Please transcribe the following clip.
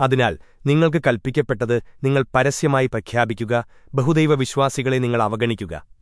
അതിനാൽ നിങ്ങൾക്ക് കൽപ്പിക്കപ്പെട്ടത് നിങ്ങൾ പരസ്യമായി പ്രഖ്യാപിക്കുക ബഹുദൈവ വിശ്വാസികളെ നിങ്ങൾ അവഗണിക്കുക.